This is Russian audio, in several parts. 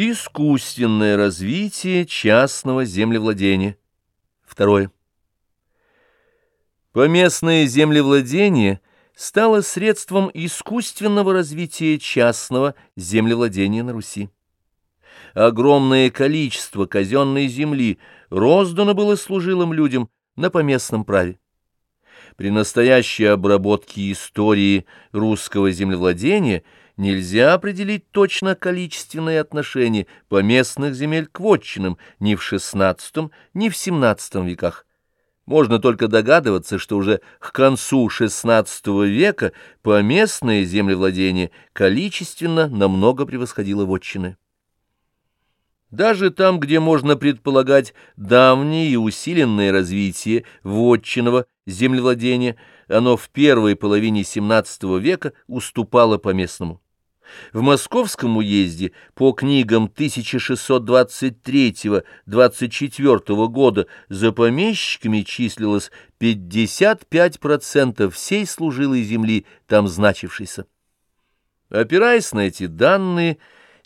Искусственное развитие частного землевладения. Второе. Поместное землевладение стало средством искусственного развития частного землевладения на Руси. Огромное количество казенной земли роздано было служилым людям на поместном праве. При настоящей обработке истории русского землевладения – нельзя определить точно количественное отношение поместных земель к вотчинам ни в XVI, ни в XVII веках. Можно только догадываться, что уже к концу XVI века поместное землевладение количественно намного превосходило вотчины. Даже там, где можно предполагать давнее и усиленное развитие вотчинного землевладения, оно в первой половине XVII века уступало поместному. В Московском уезде по книгам 1623-24 года за помещиками числилось 55% всей служилой земли, там значившейся. Опираясь на эти данные,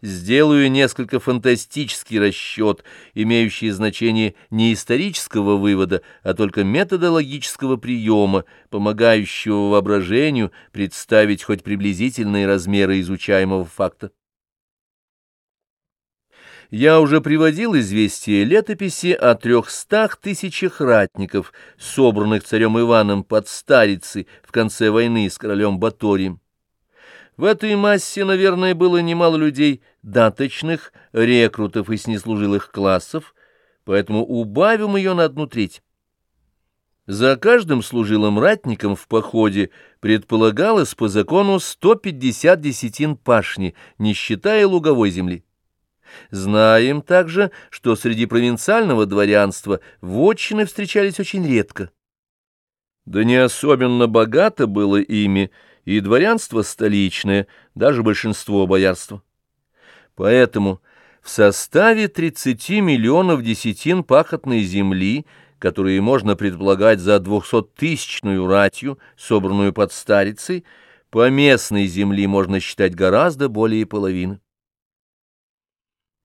сделаю несколько фантастический расчет, имеющий значение не исторического вывода, а только методологического приема, помогающего воображению представить хоть приблизительные размеры изучаемого факта. Я уже приводил известие летописи о трехстах тысячах ратников, собранных царем Иваном под Старицей в конце войны с королем Баторием. В этой массе, наверное, было немало людей даточных, рекрутов из неслужилых классов, поэтому убавим ее на одну треть. За каждым служилым ратником в походе предполагалось по закону 150 десятин пашни, не считая луговой земли. Знаем также, что среди провинциального дворянства вотчины встречались очень редко. Да не особенно богато было ими, и дворянство столичное, даже большинство боярства. Поэтому в составе 30 миллионов десятин пахотной земли, которые можно предполагать за 200-тысячную ратью, собранную под старицей, по местной земли можно считать гораздо более половины.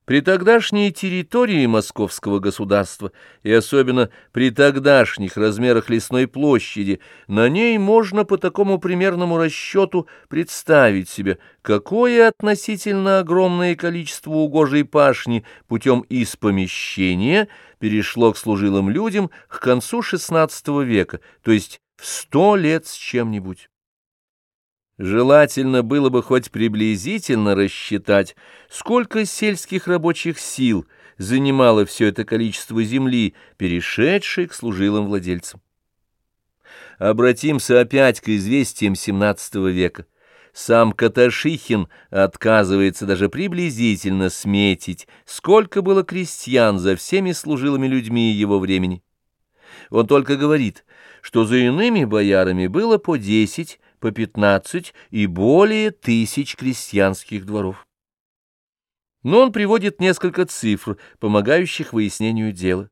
При тогдашней территории московского государства и особенно при тогдашних размерах лесной площади на ней можно по такому примерному расчету представить себе, какое относительно огромное количество угожей пашни путем испомещения перешло к служилым людям к концу XVI века, то есть в сто лет с чем-нибудь. Желательно было бы хоть приблизительно рассчитать, сколько сельских рабочих сил занимало все это количество земли, перешедшей к служилым владельцам. Обратимся опять к известиям XVII века. Сам Каташихин отказывается даже приблизительно сметить, сколько было крестьян за всеми служилыми людьми его времени. Он только говорит, что за иными боярами было по десять, по пятнадцать и более тысяч крестьянских дворов. Но он приводит несколько цифр, помогающих выяснению дела.